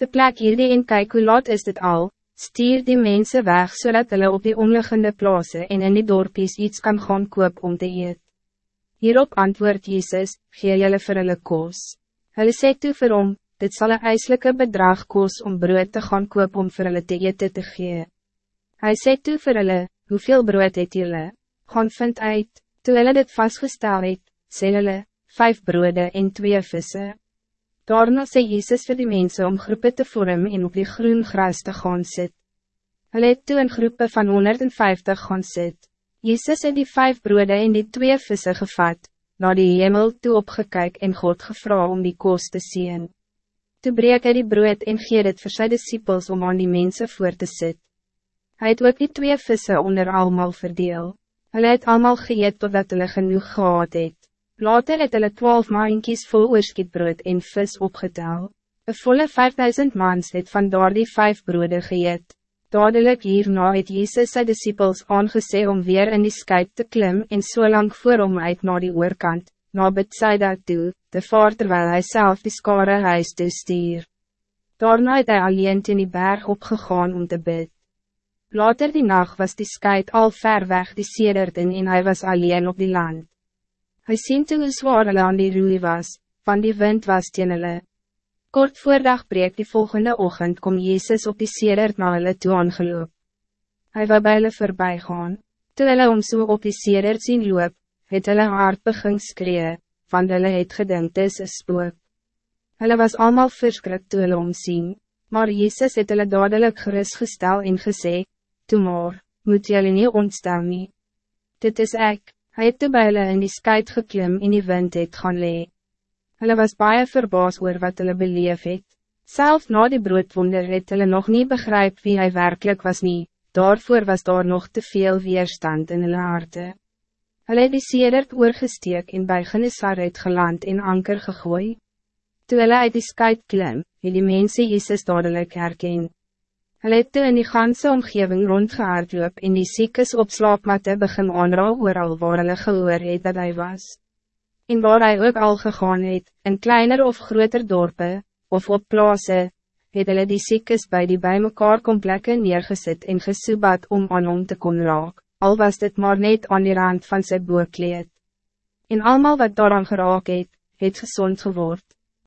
De plek hierdie en kyk hoe laat is dit al, stuur die mensen weg zodat hulle op die omliggende plaatsen en in die dorpies iets kan gaan koop om te eet. Hierop antwoord Jezus, gee julle vir hulle koos. Hulle sê toe vir hom, dit zal een ijselijke bedrag koos om brood te gaan koop om vir hulle te eten te gee. Hij sê toe vir hulle, hoeveel brood het julle? Gaan vind uit, toe hulle dit vastgestel het, sê hulle, vijf broode en twee vissen. Daarna sê Jezus vir die mensen om groepen te vormen en op die groen gras te gaan sit. Hulle het toe in groepen van 150 gaan sit. Jezus het die vijf broode en die twee vissen gevat, na die hemel toe opgekyk en God gevra om die koos te zien. Toe breek hy die brood en gee dit vir sy disciples om aan die mensen voor te sit. Hij het ook die twee vissen onder allemaal verdeel. Hulle het allemaal geëet totdat hulle genoeg gehad het. Later het hulle twaalf maankies vol oorskietbrood en vis opgetel. Een volle 5000 mans het van daar die vijf broode geëet. Dadelijk hierna het Jezus sy disciples aangesê om weer in die skuip te klim en so lang voor hom uit na die oorkant, na Bethsaida toe, de vaart terwijl hij zelf die skare huis toe stuur. Daarna het hy alleen in die berg opgegaan om te bid. Later die nacht was die skuit al ver weg die sedert in en hy was alleen op die land. Hij sien toe hoe zwaar hulle aan die roei was, van die wind was teen hulle. Kort voordag breek die volgende ochtend kom Jezus op die sedert na hulle toe aangeloop. Hy wou by hulle voorbij gaan, toe hulle om so op die sedert sien loop, het hulle hart begin skree, want hulle het gedink dis een spook. Hulle was allemaal verskrik toe hulle omsien, maar Jezus het hulle dadelijk gerustgestel en gesê, Toe maar, moet julle nie ontstel nie. Dit is ek, hy het toe by hulle in die skuit geklim en die wind het gaan lee. Hulle was baie verbaas oor wat hulle beleef het. Self na die broodwonder het hulle nog niet begrijp wie hij werkelijk was nie, daarvoor was daar nog te veel weerstand in hulle harte. Hulle het die sedert oorgesteek en by Genesaret geland en anker gegooi. Toe hulle uit die skuit klim, het die mense Jesus dadelijk herken. Hulle het toe in die ganse omgeving rondgehaardloop en die siekes op slaapmatte begin aanraal ooral waar hulle gehoor het dat hij was. En waar hij ook al gegaan het, in kleiner of groter dorpen, of op plaatsen, het hulle die siekes by die bij mekaar komplekke neergesit en gesoebat om aan hom te kon raak al was dit maar net aan die rand van zijn boekleed. En allemaal wat daaraan geraak het, het gezond geword.